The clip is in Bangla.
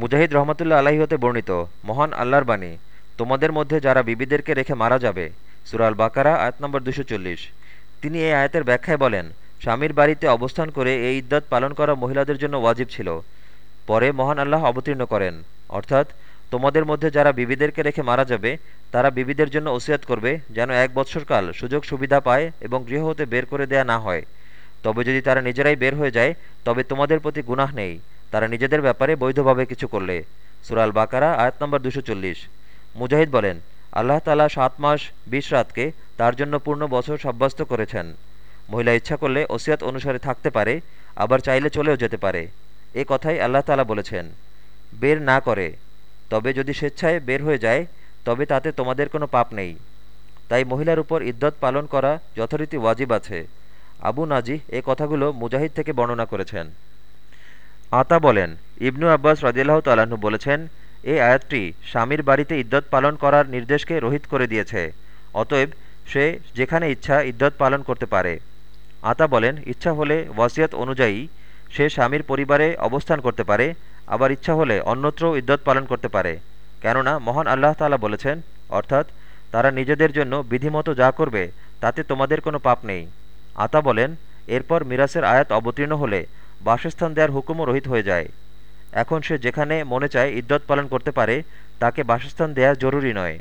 মুজাহিদ রহমতুল্লা আলাহি হতে বর্ণিত, মহান আল্লাহর বাণী, তোমাদের মধ্যে যারা বিবিদেরকে রেখে মারা যাবে সুরাল বাকারা আয়াত নম্বর দুশো তিনি এই আয়াতের ব্যাখ্যায় বলেন, স্বামীর বাড়িতে অবস্থান করে এই ইদ্যত পালন করা মহিলাদের জন্য ওয়াজিব ছিল। পরে মহান আল্লাহ অবতীর্ণ করেন, অর্থাৎ তোমাদের মধ্যে যারা বিবিদেরকে রেখে মারা যাবে, তারা বিবিদের জন্য ওসিয়াত করবে, যেন এক বৎসরকাল সুযোগ সুবিধা পায় এবং গৃহ হতে বের করে দেয়া না হয়। তবে যদি তারা নিজেরাই বের হয়ে যায়, তবে তোমাদের প্রতি গুনাহ নেই। তারা নিজেদের ব্যাপারে বৈধভাবে কিছু করলে। সুরাল বাকারা আয়াত নম্বর দুশো চল্লিশ। মুজাহিদ বলেন, আল্লাহ তালা সাত মাস, বিশ রাতকে তার জন্য পূর্ণ বছর সাব্যস্ত করেছেন। মহিলা ইচ্ছা করলে ওসিয়াত অনুসারে থাকতে পারে, আবার চাইলে চলেও যেতে পারে। এ কথাই আল্লাহ তালা বলেছেন, বের না করে। তবে যদি স্বেচ্ছায় বের হয়ে যায়, তবে তাতে তোমাদের কোনো পাপ নেই। তাই মহিলার উপর ইদ্যত পালন করা যথারীতি ওয়াজিব আছে। আবু নাজি এ কথাগুলো মুজাহিদ থেকে বর্ণনা করেছেন। আতা বলেন, ইবনু আব্বাস রদিল্লাহ তাল্লাহ্ন বলেছেন এই আয়াতটি স্বামীর বাড়িতে ইদ্যত পালন করার নির্দেশকে রহিত করে দিয়েছে, অতএব সে যেখানে ইচ্ছা ইদ্যত পালন করতে পারে। আতা বলেন, ইচ্ছা হলে ওয়াসিয়াত অনুযায়ী সে স্বামীর পরিবারে অবস্থান করতে পারে, আবার ইচ্ছা হলে অন্যত্র ইদ্যত পালন করতে পারে। কেননা মহান আল্লাহ তালা বলেছেন, অর্থাৎ তারা নিজেদের জন্য বিধিমতো যা করবে, তাতে তোমাদের কোনো পাপ নেই। আতা বলেন, এরপর মিরাসের আয়াত অবতীর্ণ হলে বাসস্থান দেওয়ার হুকুমও রহিত হয়ে যায়। এখন সে যেখানে মনে চায় ইদ্যত পালন করতে পারে, তাকে বাসস্থান দেওয়া জরুরি নয়।